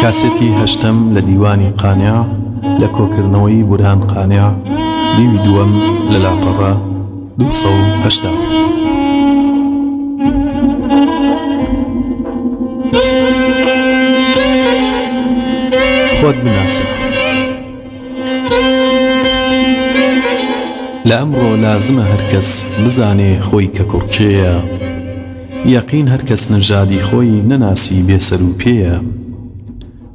کاسێتی هەشتەم لە دیوانی قانیا لە کۆکردنەوەی بورهان قانیا دیوی دووەم لە لاپەڕە 1970. خۆت بناسە لە ئەمڕۆ لازمە هەر کەس بزانێ خۆی کە کوڕ کێیە یەقین هەر کەس نەژادی خۆی نەناسی بێ سەر و پێیە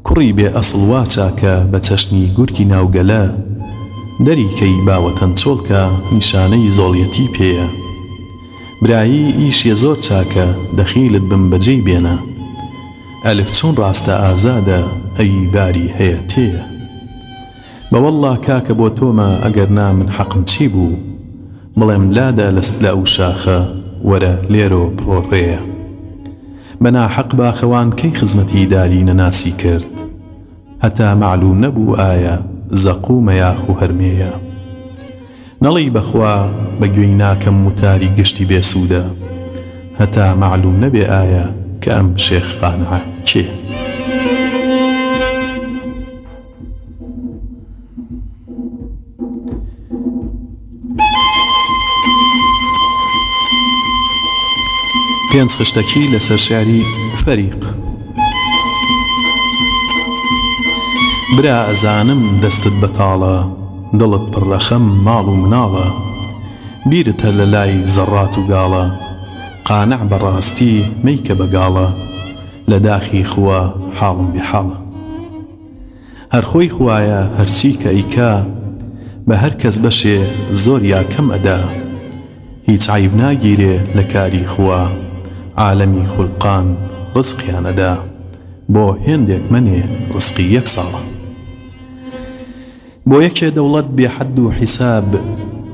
کوڕی بێ ئەسڵ وا چاکە بە چەشنی گورگی ناو گەلە دەری کەی با وەتەن چۆڵ کا نیشانەی زۆڵیەتی پێیە برایی ئیشێ زۆر چاکە دەخیلت بم بە جێی بێنە. ئەلف چۆن ڕاستە ئازادە ئەی باری هەیە تێیە. بەوەڵڵا کاکە بۆ تۆمە ئەگەر نا من حەقم چی بوو بڵێم لادە لە ستلە ئەو شاخە وەرە لێرۆ بڕۆ ڕێیە بە ناحەق باخەوان کەی خزمەتی داری نەناسی کرد هەتا مەعلوم نەبوو ئایا زەقومە یاخو هەرمێیە نەڵێی بەخوا بە گوێی ناکەم وتاری گشتی بێ سوودە هەتا مەعلووم نەبێ ئایا کە ئەم شێخ قانعە کێیە. پێنج خشتەکی لەسەر شاری فەریق برا ئەزانم دەستت بەتاڵە دڵت پڕ لە خەم ماڵ و مناڵە بیرت هەر لە لای زەڕات و گاڵە قانع بە ڕاستی مەیکە بە گاڵە لە داخی خووە حاڵم بێ حاڵە هەر خۆی خوایە هەرچی کە ئەیکا بە هەر کەس بەشێ زۆر یا کەم ئەدا هیچ عەیب ناگیرێ لە کاری خووە عالەمی خولقان ڕزقیان ئەدا بۆ هێندێک مەنێ ڕزقی یەک ساڵە. بۆ یەکێ دەوڵەت بێ حەد و حیساب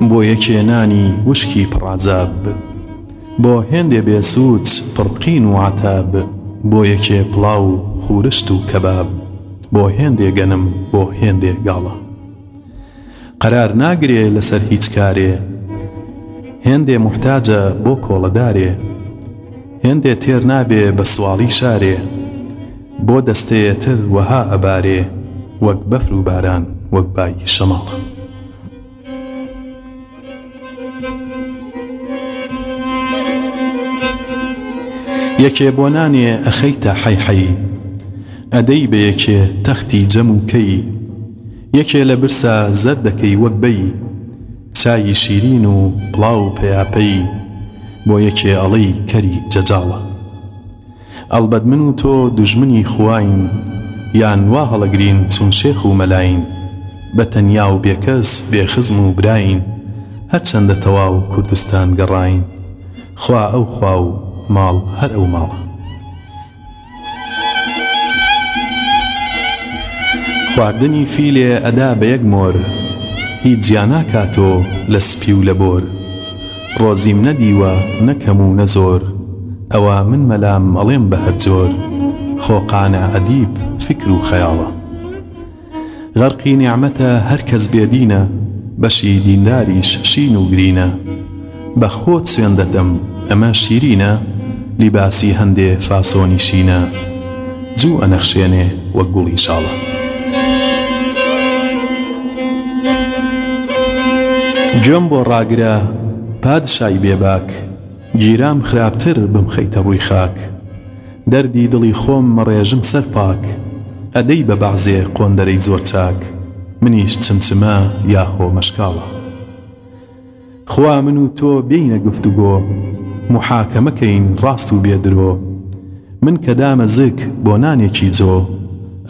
بۆ یەکێ نانی وشکی پڕ عەزاب بۆ هێندێ بێ سووچ پڕ قین و عەتاب بۆ یەکێ پڵاو خورشت و کەباب بۆ هێندێ گەنم بۆ هێندێ گاڵا قەرار ناگرێ لە سەر هیچ کارێ هێندێ موحتاجە بۆ کۆڵە دارێ هێندێ تێر نابێ بە سواڵی شارێ بۆ دەستەیە تر وەها ئەبارێ وەک بەفر و باران وەک باگی شەماڵە. یەکێ بۆ نانێ ئەخەیتە حەی حەیی. ئەدەی بە یەکێ تەختی جەم و کەیی. یەکێ لە برسا زەرد دەکەی وەک بەیی. چایی شیرین و پڵاو و پەیاپەیی. بۆ یەکێ ئەڵێی کەری جەجاڵە. ئەڵبەت من و تۆ دوژمنی خواین یان وا هەڵەگرین چون شێخ و مەلاین بە تەنیا و بێ کەس بێ خزم و براین هەر چەندە تەواو کوردستان گەڕاین خوا ئەو خوا و ماڵ هەر ئەو ماڵە. خواردنی فیلێ ئەدا بە یەک مۆر هیچ جیا ناکاتۆ لە سپی و لە بۆر. ڕۆزیم نەدیوە نە کەم و نە زۆر ئەوە من مەلام ئەڵێم بە هەر جۆر خۆ قانع ئەدیب فیکر و خەیاڵە غەرقی نیعمەتە هەر کەس بێ دینە بەشی دینداریش شین و گرینە بە خۆت سوێند دەدەم ئەمە شیرینە لیباسی هەندێ فاسۆنی شینە جوو ئەنەخشێنێ وەک گوڵی شاڵە. گوێم بۆ ڕاگرە پادشای بێباک، گیرام خراپتر بمخەیتە ڕووی خاک، دەردی دڵی خۆم مەڕێژم سەر پاک، ئەدەی بە بەعزێ قۆندەرەی زۆر چاک، منیش چمچمە یاخۆ مەشکاڵە. خوا من و تۆ بێینە گفتوگۆ موحاکەمە کەین ڕاست و بێ درۆ من کە دامە زک بۆ نانێکی جۆ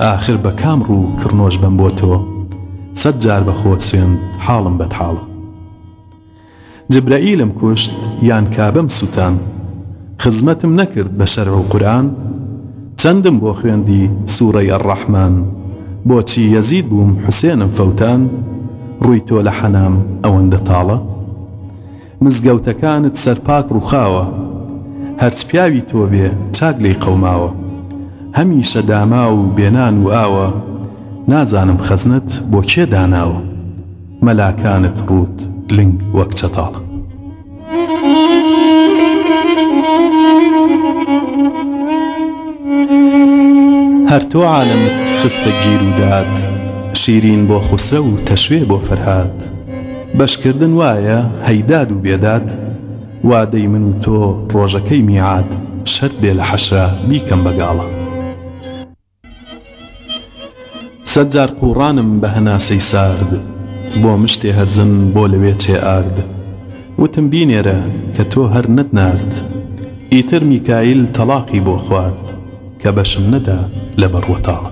ئاخر بە کام ڕوو کڕنۆش بم بۆ تۆ سەد جار بە خۆت سوێن حاڵم بەد حاڵە جبرەیلم کوشت یان کابەم سوتان خزمەتم نەکرد بە شەرع و قورئان چەندم بۆ خوێندی سورەی الرحمن بۆچی یەزید بووم حوسێنم فەوتاند ڕووی تۆ لە حەنام ئەوەندە تاڵە مزگەوتەکانت سەرپاک ڕوخاوە هەرچ پیاوی تۆ بێ چاک لێی قەوماوە هەمیشە داماو و بێنان و ئاوە نازانم خەزنەت بۆ کێ داناوە مەلاکانت ڕووت لنگ وەک چەتاڵە. هەر تۆ عالەمت خستە گیر و داد شیرین بۆ خوسرە و تەشوێ بۆ فەرهاد بەشکردن وایە هەیداد و بێداد وادەی من و تۆ ڕۆژەکەی میعاد شەرت بێ لە حەشرا بیکەم بە گاڵە سەد جار قوڕانم بە هەناسەی سارد بۆ مشتێ هەرزەن بۆ لەوێ چێ ئارد وتم بینێرە کە تۆ هەر نەت نارد ئیتر میکایل تەڵاقی بۆ خوارد کە بەشم نەدا لە بە ڕوەتاڵە.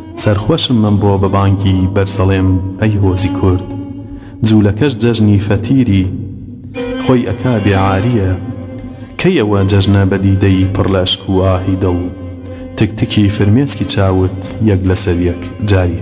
سەرخۆشم من بۆ بە بانگی بەرز ئەڵێم ئەی هۆزی کورد جولەکەش جەژنی فەتیری خۆی ئەکا بێ عاریە کەی ئەوە جەژنە بە دیدەی پڕ لە ئەشک و ئاهی دڵ تک تکی فرمێسکی چاوت یەک لەسەر یەک جاری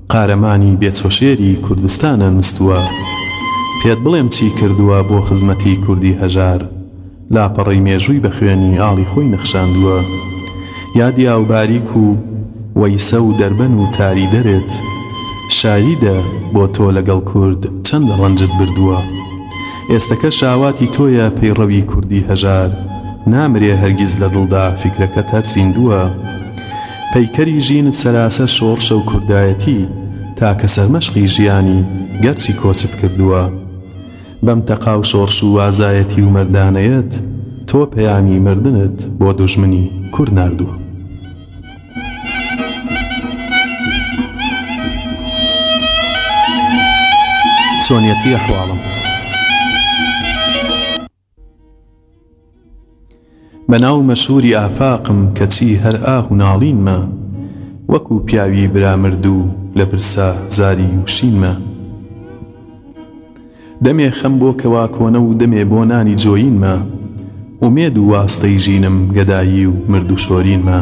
قارەمانی بێ چۆشێری کوردستانە نوستووە پێت بڵێم چی کردووە بۆ خزمەتی کوردی هەژار لاپەڕەی مێژووی بە خوێنی ئاڵی خۆی نەخشاندووە یادی ئاو باریک و وەیسە و دەربەن و تاری دەرێت شاهیدە بۆ تۆ لەگەڵ کورد چەند ڕەنجت بردووە ئێستەکەش ئاواتی تۆیە پەیڕەوی کوردی هەژار نامرێ هەرگیز لە دڵدا فیکرەکەت هەر زیندووە پەیکەری ژین سەراسەر شۆڕشە و کوردایەتی تاکە سەرمەشقی ژیانی گەرچی کۆچت کردووە بەم تەقا و شۆڕش و ئازایەتی و مەردانەیەت تۆ پەیامی مردنت بۆ دوژمنی کورد ناردووە. سۆنیەتی ئەحواڵم. بە ناو مەسووری ئافاقم کەچی هەر ئاه و ناڵینمە وەکوو پیاوی برا مردوو لە برسا زاری وشینمە دەمێ خەم بۆ کەوا کۆنە و دەمێ بۆ نانی جۆینمە ئومێد و واستەی ژینم گەدایی و مرد و شۆرینمە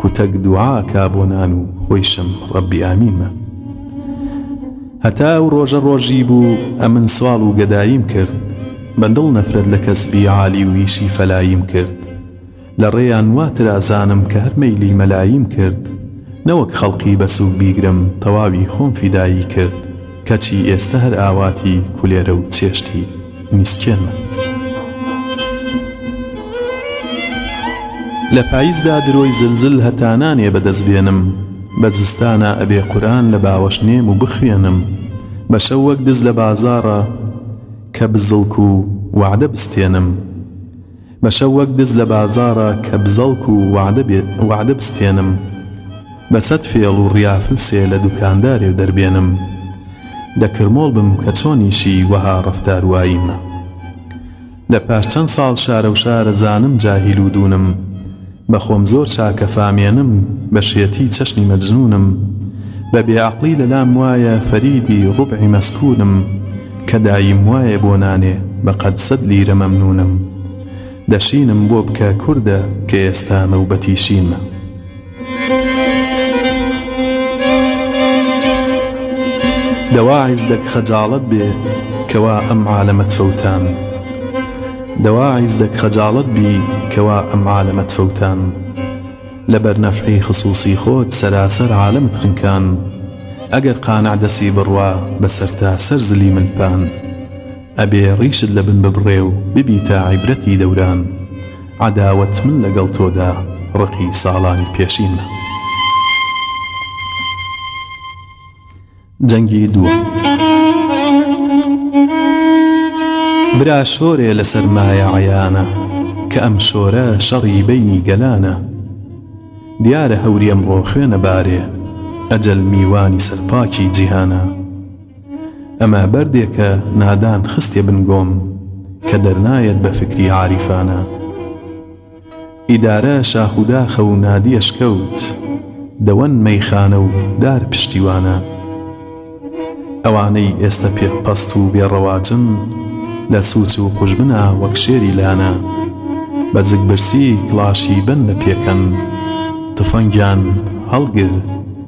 کوتەک دوعا کا بۆ نان و خۆیشم ڕەبی ئامینمە. هەتا ئەو ڕۆژە ڕۆژی بوو ئەمن سواڵ و گەداییم کرد بە دڵ نەفرەت لە کەسبی عالی و ئیشی فەلاییم کرد لە ڕێیان وا ترازانم کە هەر مەیلی مەلاییم کرد نەوەک خەڵقی بە سووک بیگرم تەواوی خۆم فیدایی کرد کەچی ئێستە هەر ئاواتی کولێرە و چێشتی میسکێنە. لە پایزدا درۆی زلزل هەتا نانێ بەدەست بێنم بە زستانا ئەبێ قورئان لە باوەش نێم و بخوێنم بە شەو وەک دز لە بازاڕا کە بزڵک و وەعدە بستێنم بە شەو وەک دز لە بازاڕا کە بزەڵک و وەعدە بستێنم بە سەت فێڵ و ڕیافلسێ لە دوکاندارێ و دەربێنم دەکرمۆڵ بم کە چۆنیشی وەها ڕەفتار واییمە. لە پاش چەن ساڵ شارەو شارەزانم جاهیل و دوونم بە خۆم زۆر چاکە فامێنم بە شێتی چەشنی مەجنوونم بە بێ عەقڵی لە لام وایە فەریدی ڕوبعی مەسکوونم کە داییم وایە بۆ نانێ بە قەد سەد لیرە مەمنوونم دەشینم بۆ بکە کوردە کە ئێستا نەوبەتی شیمە. دەوا عیزدەک خەجاڵەت بێ کەوا ئەم عالەمەت فەوتان دەوا عیزدەک خەجاڵەت بی کەوا ئەم عالەمەت فەوتان لە بەرنەفعی خصوصی خۆت سەراسەر عالەمت خنکان ئەگەر قانع دەسی بڕوا بەسەرتا سەر زلی ملپان ئەبێ ڕیشت لە بن ببڕێ و ببیتە عیبرەتی دەوران عەداوەت من لەگەڵ تۆدا ڕقی ساڵانی پێشینمە. جەنگی دووەم برا شۆرێ لە سەرمایە عەیانە کە ئەم شۆرە شەڕی بینی گەلانە دیارە هەوری ئەمڕۆ خوێنە بارێ ئەجەل میوانی سەرپاکی جیهانە ئەمە بەردێکە نادان خستیە بن گۆم کە دەرنایەت بە فکری عاریفانە ئیدارە شاخ و داخە و نادیە شکەوت دەوەن مەیخانە و دار پشتیوانە ئەوانەی ئێستە پێ پەست و بێ ڕەواجن لە سوچ و قوژبنا وەک شێری لانە بە جگبرسی کڵاشی بن لە پێکەن تفەنگیان هەڵگر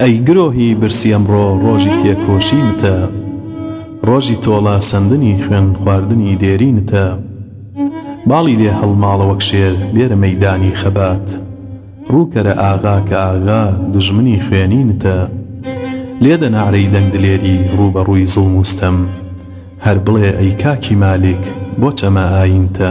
ئەی گرۆهی برسی ئەمڕۆ ڕۆژی تێکۆشینتە ڕۆژی تۆڵە سەندنی خوێن خواردنی دێرینتە باڵی لێ هەڵماڵە وەک شێر بێرە مەیدانی خەبات ڕووکەرە ئاغا کە ئاغا دوژمنی خوێنینتە لێدە نەعرەی دەنگ دلێری ڕووبەڕووی زوڵم و ستەم هەر بڵێ ئەی کاکی مالیک بۆ چەمە ئایینتە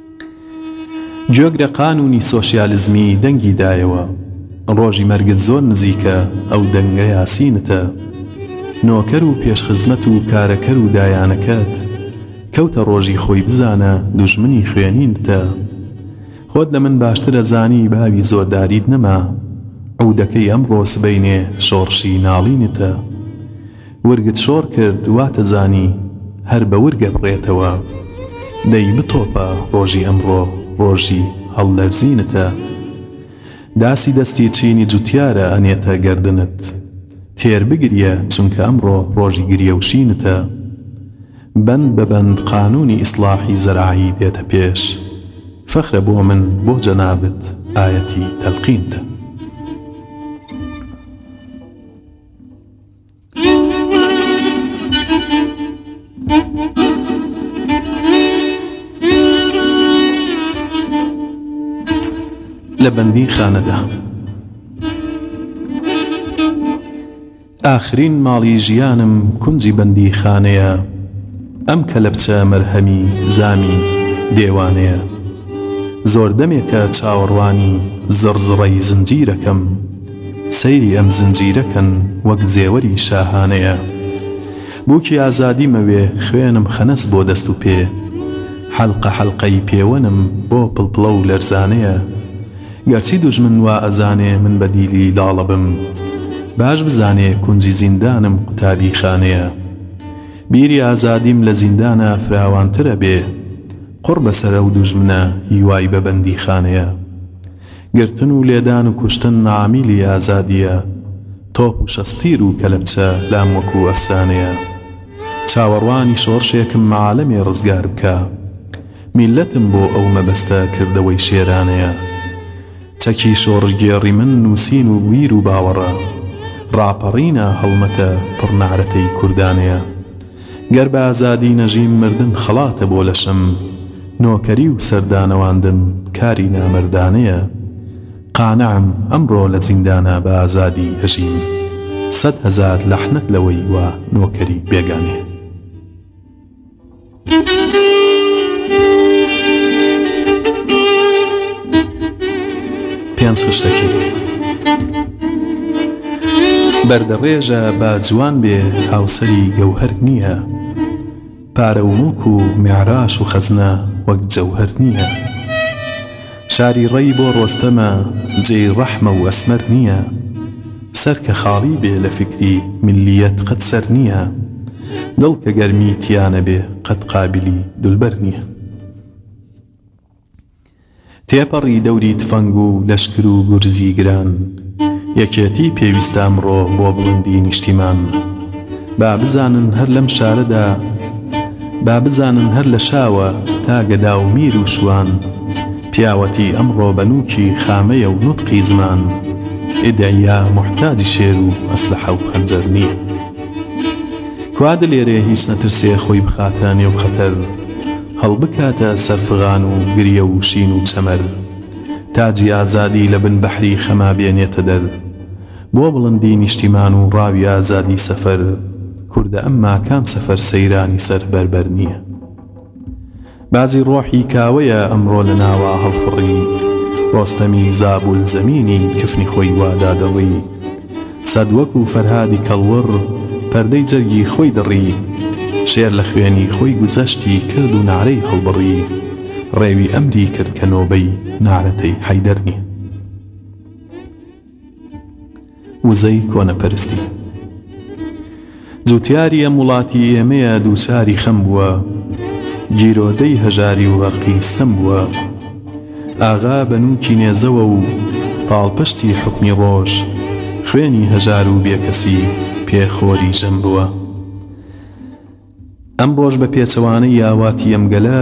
گوێگ لە قانونی سۆشیالزمی دەنگی دایەوە ڕۆژی مەرگت زۆر نزیکە ئەو دەنگە یاسینتە نۆکەر و پێشخزمەت و کارەکەر و دایانەکەت کەوتە ڕۆژی خۆی بزانە دوژمنی خوێنینتە خۆت لە من باشتر ئەزانی باوی زۆرداریت نەما عودەکەی ئەمڕۆ سبەینێ شۆڕشی ناڵینتە. ورگت شۆڕ کرد واتزانی هەر بە ورگ ئەبڕێتەوە دەی بتۆپە ڕۆژی ئەمڕۆ ڕۆژی هەڵلەرزینتە داسی دەستی چینی جوتیارە ئەنێتە گەردنت تێر بگریە چونکە ئەمڕۆ ڕۆژی گریە و شینتە بەند بە بەند قانونی ئیسڵاحی زەراعی دێتە پێش فەخرە بۆ من بۆ جەنابت ئایەتی تەلقینتە. لە بەندی خانەدا ئاخرین ماڵی ژیانم کونجی بەندی خانەیە ئەم کە لە بچە مەرهەمی زامی دێوانەیە زۆر دەمێکە چاوەڕوانی زڕزڕەی زنجیرەکەم سەیری ئەم زنجیرە کەن وەک زێوەری شاهانەیە بووکی ئازادی مەوێ خوێنم خەنەس بۆ دەست و پێ حەلقە حەلقەی پێوەنم بۆ پڵپڵە و لەرزانەیە گەرچی دوژمن وا ئەزانێ من بە دیلی لاڵە بم باش بزانێ کونجی زیندانم قوتابی خانەیە بیری ئازادیم لە زیندانا فراوانترە بێ قوڕ بەسەر ئەو دوژمنە هیوای بە بەندی خانەیە. گرتن و لێدان و کوشتن عامیلی ئازادیە تۆپ و شەستیر و کەلەپچە لام وەکو ئەفسانەیە چاوەڕوانی شۆڕشێکم عالەمێ ڕزگار بکا میللەتم بۆ ئەو مەبەستە کردەوەی شێرانەیە چەکی شۆڕشگێڕی من نوسین و ویر و باوەڕە ڕاپەڕینە هەڵمەتە پڕ نەعرەتەی کوردانەیە گەر بە ئازادی نەژیم مردن خەڵاتە بۆ لەشم نۆکەری و سەردانەواندن کاری نامەردانەیە قانعم ئەمڕۆ لە زیندانا بە ئازادی ئەژیم سەد هەزار لەحنەت لەوەی وا نۆکەری بێگانەیە. پێنج خشتەکی بەردەڕێژە با جوان بێ هاوسەری گەوهەر نییە پارە و موڵک و میعراش و خەزنە وەک جەوهەر نییە شاری ڕێی بۆ ڕۆستەمە جێی ڕەحمە و ئەسمەر نییە سەر کە خاڵی بێ لە فیکری ملیەت قەت سەر نییە دڵ کە گەرمی تیا نەبێ قەت قابیلی دولبەر نییە تێپەڕی دەوری تفەنگ و لەشکر و گورزی گران یەکێتی پێویستە ئەمڕۆ بۆ بڵندی نیشتیمان با بزانن هەر لەم شارەدا با بزانن هەر لە شاوە تا گەدا و میر و شوان پیاوەتی ئەمڕۆ بە نووکی خامەیە و نوتقی زمان ئیدعیا موحتاجی شێر و ئەسلەحە و خەنجەر نییە. کوا دلێرێ هیچ نەترسێ خۆی بخاتە نێو خەتەر هەڵبکاتە سەر فغان و گریە و شین و چەمەر تاجی ئازادی لە بن بەحری خەما بێنێتە دەر بۆ بڵندی نیشتیمان و ڕاوی ئازادی سەفەر کوردە ئەمما کام سەفەر سەیرانی سەر بەر بەر نییە؟ بازی ڕۆحی کاوەیە ئەمڕۆ لە ناوا هەڵفڕی ڕۆستەمی زابول زەمینی کفنی خۆی وا دادڕی سەد وەکو فەرهادی کەڵوڕ پەردەی جەرگی خۆی دڕی شێر لە خوێنی خۆی گوزەشتی کرد و نەعرەی هەڵبڕی ڕێوی ئەمری کرد کە نۆبەی نەعرەتەی حەیدەر نیە. وزەی کۆنەپەرستی جوتیاری ئەم وڵاتی ئێمەیە دووچاری خەم بووە گیرۆدەی هەژاری و غەرقی ستەم بووە ئاغا بە نووکی نێزەوە و پاڵپشتی حکومی ڕۆژ خوێنی هەژار و بێکەسی پێخۆری ژەم بووە ئەمڕۆش بە پێچەوانەی یاواتی ئەم گەلە،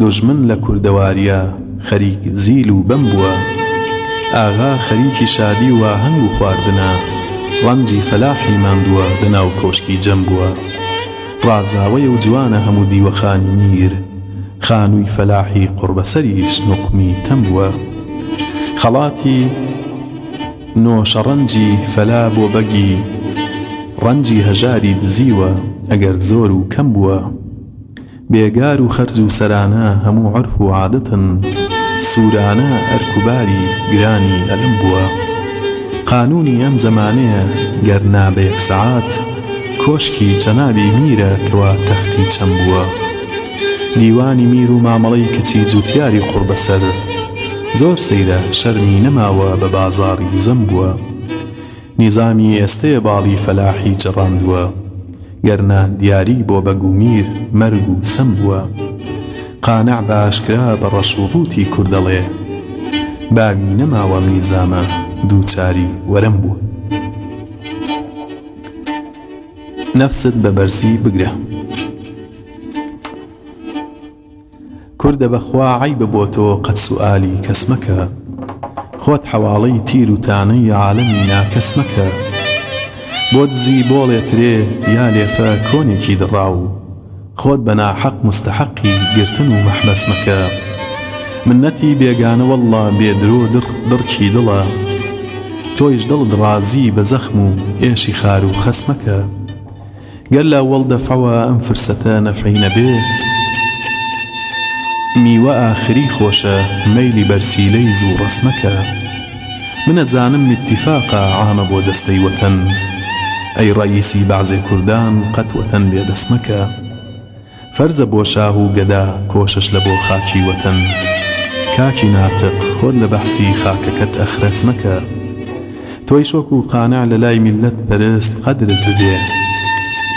دوژمن لە کوردەوارییە خەریک زیل و بەم بووە. ئاغا خەریکی شادی و ئاهەنگ و خواردنە، ڕەنجی فەلاحی ماندووە لە ناو کۆشکی جەم بووە. ڕازاوەیە و جوانە هەموو دیوەخانی میر، خانووی فەلاحی قوڕبەسەریش نوقمی تەم بووە. خەڵاتی. نۆشەڕەنجی فەلا بۆ بەگی ڕەنجی هەژاری دزیوە ئەگەر زۆر و کەم بووە بێگار و خەرج و سەرانە هەموو عورف و عادەتن سوورانە ئەرک و باری گرانی ئەلم بووە قانوونی ئەم زەمانەیە گەر نا بە یەک سەعات کۆشکی جەنابی میرە کوا تەختی چەم بووە دیوانی میر و مامەڵەی کچی جوتیاری قوڕبەسەر زۆر سەیرە شەرمی نەماوە بە بازاڕی زەم بووە نیزامی ئێستێ باڵی فەلاحی جڕاندووە گەرنا دیاری بۆ بەگ و میر مەرگ و سەم بووە قانع بە ئاشکرا بە ڕەش و ڕووتی کورد دەڵێ باوی نەماوە ئەم نیزامە دووچاری وەرەم بووە نەفست بە بەرزی بگرە. کوردە بەخوا عەیبە بۆ تۆ قەت سوئالی کەس مەکە خۆت حەواڵەی تیر و تانەی عالەمی ناکەس مەکە بۆ دزی بۆ ڵێ ترێ یا لێفە کۆنێکی دڕاو خۆت بە ناحەق مستەحەقی گرتن و مەحبەس مەکە منەتی بێگانە وەڵڵا بێ درۆ دڕ دڕکی دڵە تۆیش دڵت ڕازی بە زەخم و ئێشی خار و خەس مەکە گەر لە ئەوەڵ دەفعەوە ئەم فرسەتە نەفعی نەبێ، میوە ئاخری خۆشە مەیلی بەرسیلەی زوو ڕەس مەکە. من ئەزانم ئیتیفاقە عامە بۆ دەستەی وەتەن، ئەی ڕەئیسی بەعزێ کوردان قەت وەتەن بێ دەس مەکە. فەرزە بۆ شاه و گەدا کۆشش لە بۆ خاکی وەتەن کاکی ناتق خۆت لە بەحسی خاکەکەت ئەخرەس مەکە تۆیش وەکو قانع لە لای میللەت پەرست قەدرت ببێ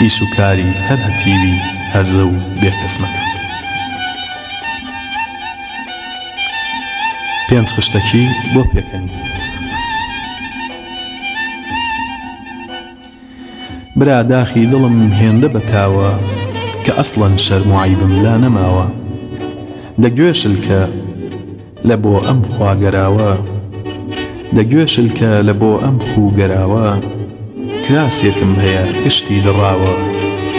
ئیش و کاری هەر هەتیوی هەرزە و بێ کەس مەکە. پێنج خشتەکی بۆ پێکەنی. برا داخی دڵم هێندە بەتاوە کە ئەسڵەن شەرم و عەیبم لا نەماوە دە گوێشلکە لە بۆ ئەم خوا گەراوە دە گوێشلکە لە بۆ ئەم خوو گەراوە کراسێکم هەیە گشتی دڕاوە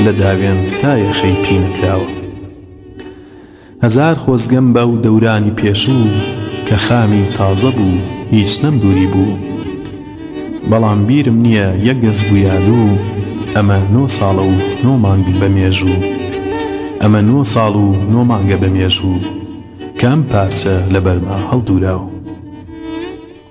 لە داوێن تا یەخەی پینەکراوە هەزار خۆزگەم بە ئەو دەورانی پێشوو کە خامی تازە بوو هیچ نەم دووری بوو بەڵام بیرم نییە یەک گەز بوویادوو ئەمە نۆ ساڵە و نۆ مانگ بە مێژوو ئەمە نۆ ساڵ و نۆ مانگە بە مێژوو کە ئەم پارچە لە بەرما هەڵدووراو.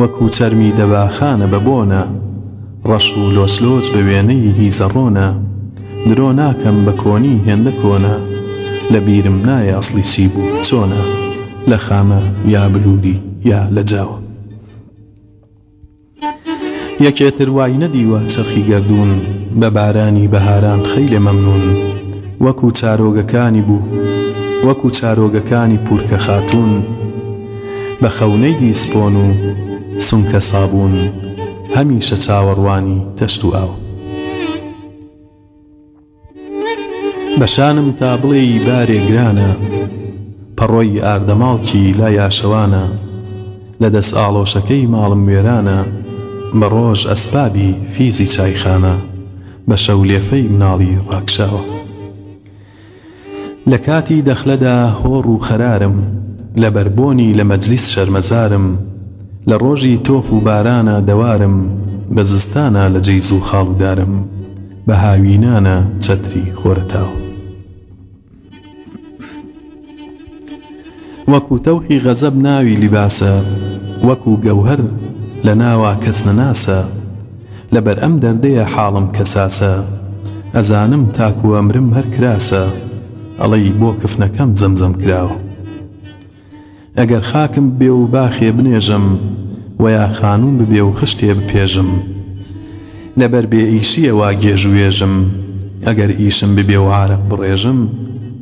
وەکوو چەرمی دەباخانە بە بۆنە، ڕەش و لۆچلۆچ بە وێنەی هیزە ڕۆنە، درۆ ناکەم بە کۆنی هێندە کۆنە، لە بیرم نایە ئەسڵی چی بوو چۆنە، لە خامە یا بلووری یا لە جاوە. یەکێ تر وای نەدیوە چەرخی گەردوون، بە بارانی بەهاران خەیلێ مەمنوون، وەکوو چارۆگەکانی بوو، وەکوو چارۆگەکانی پوورکە خاتوون، بە خەونەیی سپۆن و سونکە سابوون هەمیشە چاوەڕوانی تەشت و ئاو بە شانم تا بڵێی بارێ گرانە پەڕۆی ئاردەماڵکی لا یاشەوانە لە دەست ئاڵۆشەکەی ماڵم وێرانە بە ڕۆژ ئەسپابی فیزی چایخانە بە شەو لێفەی مناڵی ڕاکشاوە لە کاتی دەخلەدا هۆڕ و خەرارم لەبەر بۆنی لە مەجلیس شەرمەزارم لە ڕۆژی تۆف و بارانا دەوارم بە زستانا لە جێی زوو خاڵی دارم بە هاوینانا چەتری خۆرەتاو. وەکو تەوقی غەزەب ناوی لیباسە وەکو گەوهەر لە ناوا کەس نەناسە لەبەر ئەم دەردەیە حاڵم کەساسە ئەزانم تاکو ئەمرم هەر کراسە ئەڵێی بۆ کفنەکەم زەمزەم کراوە ئەگەر خاکم بێ و باخێ بنێژم وەیا خانوم ببێ و خشتێ بپێژم لەبەر بێ ئیشیە وا گێژ و وێژم ئەگەر ئیشم ببێ و عارەق بڕێژم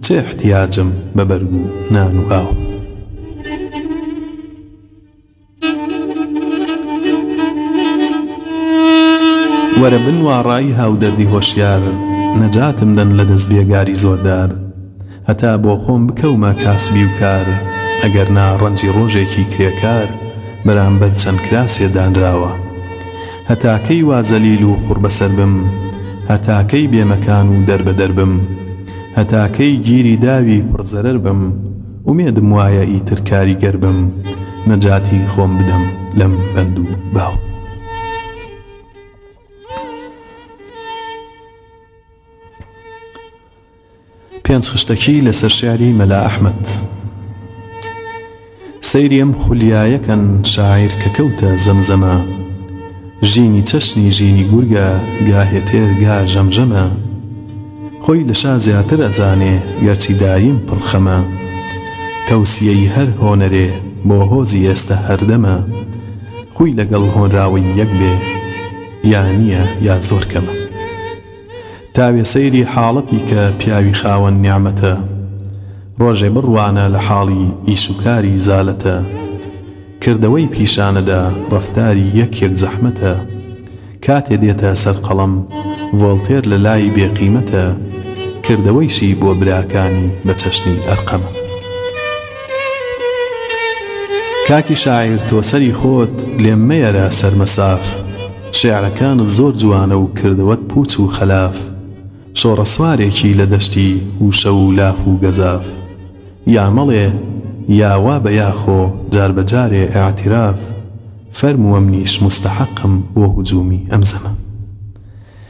چ ئیحتیاجم بە بەرگ و نان و ئاو. وەرە بن واڕایی هاودەردی هۆشیار نەجاتم دەن لە دەس بێگاری زۆردار. هەتا بۆ خۆم بکەومە کاسبی و کار ئەگەر نا ڕەنجی ڕۆژێکی کرێکار بەرامبەر چەند کراسێ دانراوە هەتا کەی وا زەلیل و قوڕبەسەر بم هەتا کەی بێ مەکان و دەربەدەر بم هەتا کەی گیری داوی پڕ زەرەر بم ئومێدم وایە ئیتر کاریگەر بم نەجاتی خۆم بدەم لەم بەند و باو. پێنج خشتەکی لەسەر شعری مەلا ئەحمەد سەیری ئەم خولیایە کەن شاعیر کە کەوتە زەمزەمە ژینی چەشنی ژینی گورگە گا هێتێر گا ژەمژەمە خۆی لە شا زیاتر ئەزانێ گەرچی دایم پڕخەمە تەوسیەی هەر هۆنەرێ بۆ هۆزی ئێستە هەردەمە خوی لەگەڵ هۆنراوەی یەک بێ یا نییە یا زۆر کەمە تاوێ سەیری حاڵەتی کە پیاوی خاوەن نیعمەتە ڕۆژێ بڕوانە لە حاڵی ئیش و کاری زالەتە کردەوەی پیشانەدا ڕەفتاری یەک یەک زەحمەتە کاتێ دێتە سەر قەڵەم ڤۆڵتێر لە لای بێ قیمەتە کردەوەیشی بۆ براکانی بە چەشنی ئەرقەمە کاکی شاعیر تۆ سەری خۆت لێم مەیەرە سەرمەساف شێعرەکانت زۆر جوانە و کردەوەت پووچ و خەلاف شۆڕەسوارێکی لە دەشتی هووشە و لاف و گەزاف یا مەڵێ یا وا بە یا خۆ جار بە جارێ ئیعتیراف فەرمووە منیش موستەحەقم بۆ هجوومی ئەم زەمە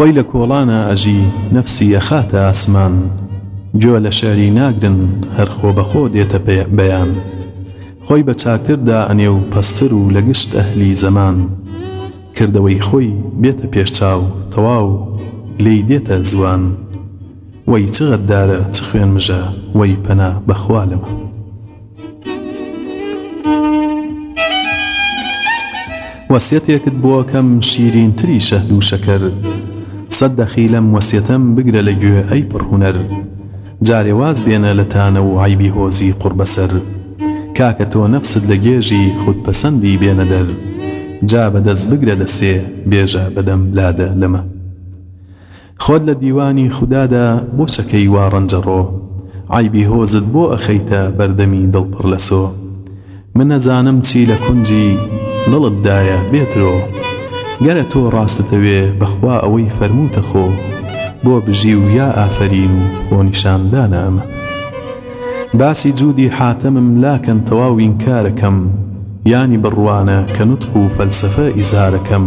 خۆی لە کۆڵانا ئەژی نەفسی ئەخاتە ئاسمان گوێ لە شعری ناگرن هەر خۆ بە خۆ دێتە بەیان خۆی بە چاکتر دائەنێ و پەستتر و لە گشت ئەهلی زەمان کردەوەی خۆی بێتە پێش چاو تەواو لێی دێتە زوان وەی چ غەدارە چ خوێنمژە وەی پەنا بە خوا لەمە. وەسیەتێکت بۆ ئەکەم شیرینتری شەهد و شەکەر سەد دەخیل ئەم وەسیەتەم بگرە لە گوێ ئەی پڕهونەر جارێ واز بێنە لە تانە و عەیبی هۆزی قوڕبەسەر کاکە تۆ نەفست لە گێژی خودپەسەندی بێنە دەر جا بەدەست بگرە دەسێ بێژە بەدەم لادە لەمە خۆت لە دیوانی خودادا بۆ چەکەی وا ڕەنجەڕۆ عەیبی هۆزت بۆ ئەخەیتە بەردەمی دڵ پڕ لە سۆ من ئەزانم چی لە کونجی دڵتدایە بێ درۆ گەر ئەتۆ ڕاستتەوێ بە خوا ئەوەی فەرمووتە خۆ بۆ بژی و یا ئافەرین و خۆنیشاندانە ئەمە باسی جوودی حاتەمم لاکەن تەواو ئینکارەکەم یانی بڕوانە کە نوتق و فەلسەفە ئیزهارەکەم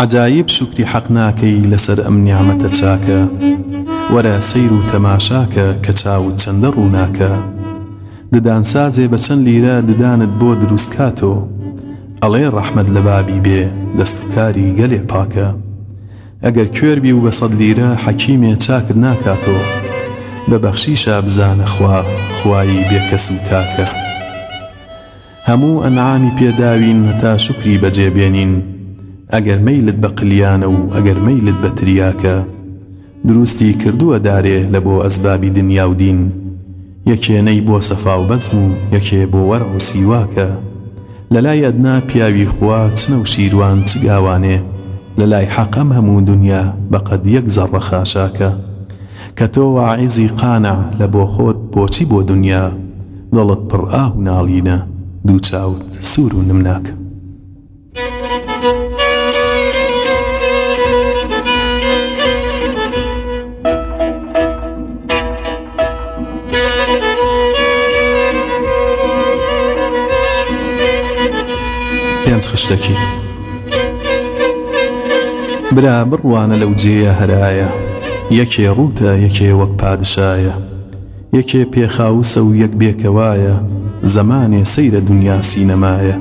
عەجایب شوکری حەق ناکەی لەسەر ئەم نیعمەتە چاکە وەرە سەیر و تەماشاکە کە چاوت چەندە ڕووناکە ددانسازێ بە چەند لیرە ددانت بۆ دروست کاتۆ ئەڵێ ڕەحمەت لە بابی بێ دەست و کاری گەلێ پاکە ئەگەر کوێر بی و بە سەد لیرە حەکیمێ چاکت ناکاتۆ بە بەخشیشا بزانە خوا خوایی بێ کەس و تاکە. هەموو ئەنعامی پێ داوین هەتا شوکری بەجێ بێنین ئەگەر مەیلت بە قلیانە و ئەگەر مەیلت بە تریاکە دروستی کردووە دارێ لە بۆ ئەسبابی دنیا و دین یەکێ نەی بۆ سەفا و بەزم و یەکێ بۆ وەرع و سیواکە لە لای ئەدنا پیاوی خوا چ نەوشیروان چ گاوانێ لە لای حەق ئەم هەموو دنیا بە قەد یەک زەڕڕە خاشاکە کە تۆ واعیزی قانع لە بۆ خۆت بۆچی بۆ دنیا دڵت پڕ ئاه و ناڵینە دوو چاوت سوور و نمناکە. پێنج خشتەکی برا بڕوانە لەو جێیە هەرایە یەکێ ڕووتە یەکێ وەک پادشایە یەکێ پێ خاوسە و یەک بێ کەوایە زەمانێ سەیرە دونیا سینەمایە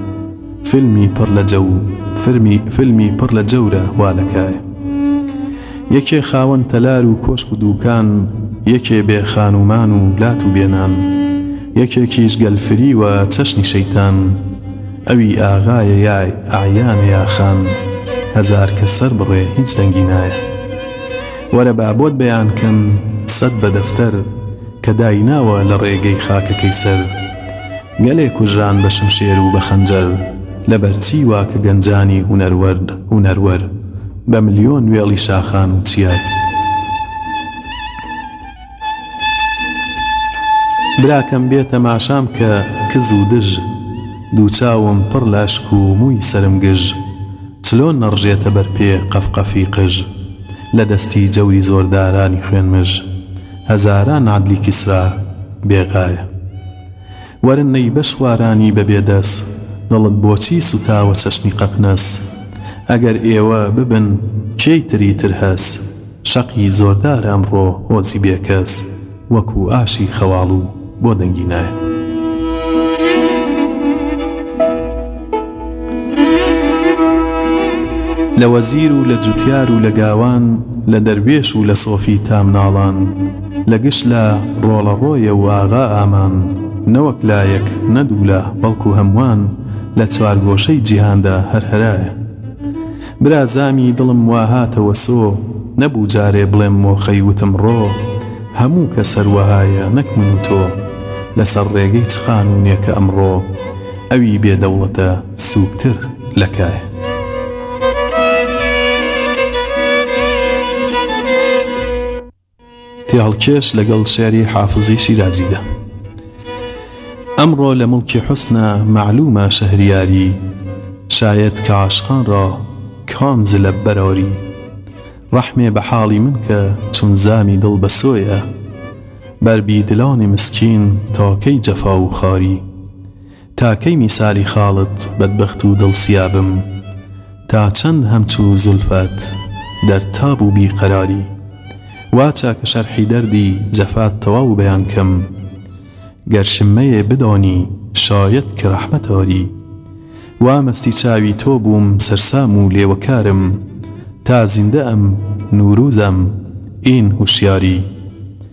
فیلمی پڕ لە جەو و فرمی فیلمی پڕ لە جەورە وا لە کایە یەکێ خاوەن تەلار و کۆشک و دووکان یەکێ بێ خانومان و لات و بێنان یەکێکیش گەل فریوە چەشنی شەیتان ئەوی ئاغایە یای ئەعیانە یا خان هەزار کەس سەر بڕێ هیچ دەنگی نایە وەرە با بۆت بەیان کەم سەت بە دەفتەر کە دایناوە لە ڕێگەی خاکەکەی سەر گەلێ کوژران بە شمشێر و بە خەنجەر لەبەر چی وا کە گەنجانی هونەروەر هونەروەر بە ملیۆن وێڵی شاخان و چیا براکەم بێ تەماشام کە کز و دژ دوو چاوم پڕ لە ئەشک و مووی سەرم گژ چلۆ نەڕژێتە بەر پێ قەف قەفی قژ لە دەستی جەوری زۆردارانی خوێن مژ هەزاران عەدلی کیسرا بێ غایە. وەرن نەی بەشوارانی بە بێ دەس دڵت بۆچی سوتاوە چەشنی قەپنەس ئەگەر ئێوە ببن کێی تری تر هەس شەقی زۆردارە ئەمڕۆ هۆزی بێ کەس وەکو ئاشی خەواڵوو بۆ دەنگی نایە. لە وەزیر و لە جوتیار و لە گاوان لە دەروێش و لە سۆفی تا مناڵان، لە گشت لا ڕۆڵە ڕۆیە و ئاغا ئامان، نەوەک لایەک، نە دوو لا، بەڵکو هەمووان، لە چوارگۆشەی جیهاندا هەر هەرایە. برا زامی دڵم وا هاتە وەسۆ، نەبوو جارێ بڵێم مۆخەی وتم ڕۆ، هەموو کەس هەر وەهایە، نەک من و تۆ، لەسەر ڕێگەی چ قانوونێکە ئەمڕۆ، ئەوی بێ دەوڵەتە سووکتر لە کایە؟ تێهەڵکێش لەگەڵ شعری حافزی شیرازیدا ئەمڕۆ لە موڵکی حوسنە مەعلومە شەهریاری شایەت کە عاشقان ڕا کام زلە بەراری ڕەحمێ بە حاڵی من کە چون زامی دڵ بە سۆیە بەر بی دلانی مسکین تا کەی جەفا و خاری تا کەی میسالی خاڵت بەدبەخت و دڵ سیا بم تا چەند هەمچوو زولفەت دەرد تاب و بی قەراری وا چاکە شەرحی دەردی جەفات تەواو و بەیان کەم گەر شمەیێ بدانی شایەت کە رەحمە تاری وا مەستی چاوی تۆ بووم سەرسام و لێوەکارم تا زیندە ئەم نوورووزەم ئین هوشیاری.